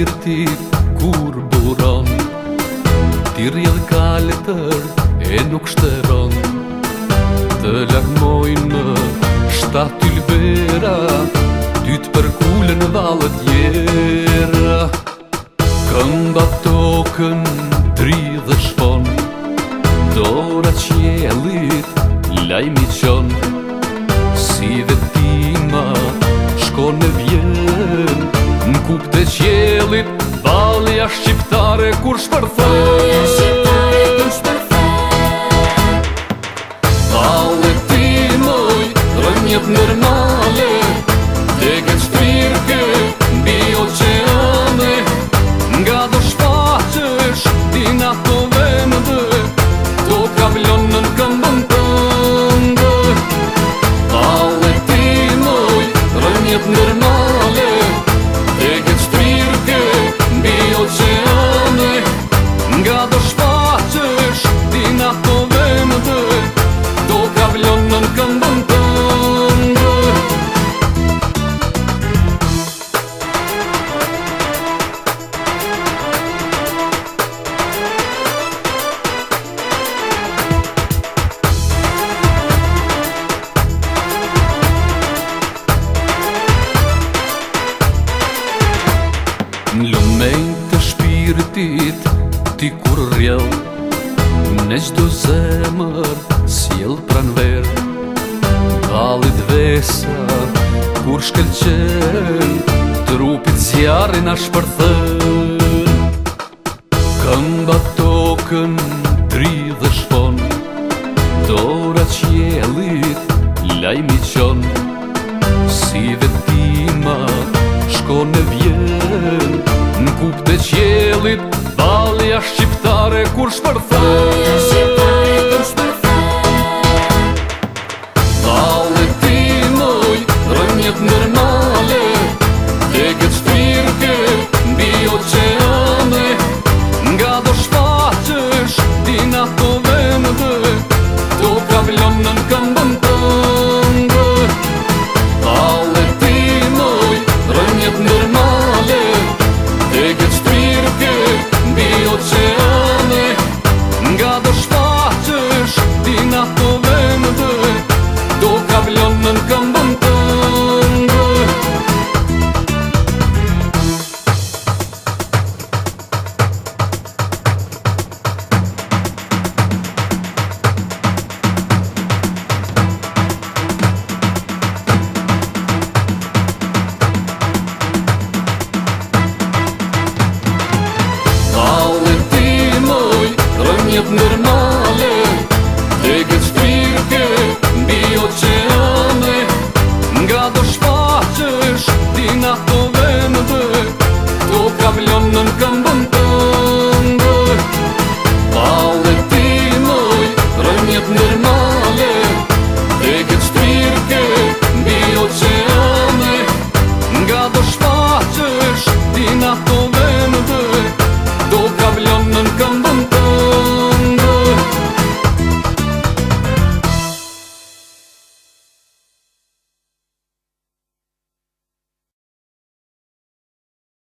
Shpirti kur buron Ti rrjedh ka e nuk shteron Të lakmojnë në shtat ylbera Ty të përkullë në valët jera Këmba tokën dri dhe shfon Dora që jelit lajmi qonë kuk të qjelit Balja shqiptare kur shpërthej Balja shqiptare kur shpërthej Balja ti moj, rënjët nërmaj gëtit ti kur rjel Në gjdo zemër s'jel pran ver Kallit vesa kur shkelqen Trupit s'jarin a shpërthën Këmba tokën tri dhe shpon Dora që lajmi qonë Valja shqiptare kur shpërthën Valja shqiptare kur shpërthën Valë t'i mëj, rënjët nër male T'e këtë shpirke, bi oceane Nga do shfaqesh, dina t'o po dhe Do ka vlonën këndë jep nërmale Dhe këtë shpirke Bi oqeane Nga do shpaqesh Din ato po vendë Do kam lënë nën ka